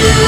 you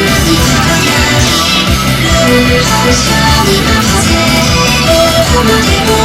Como llevo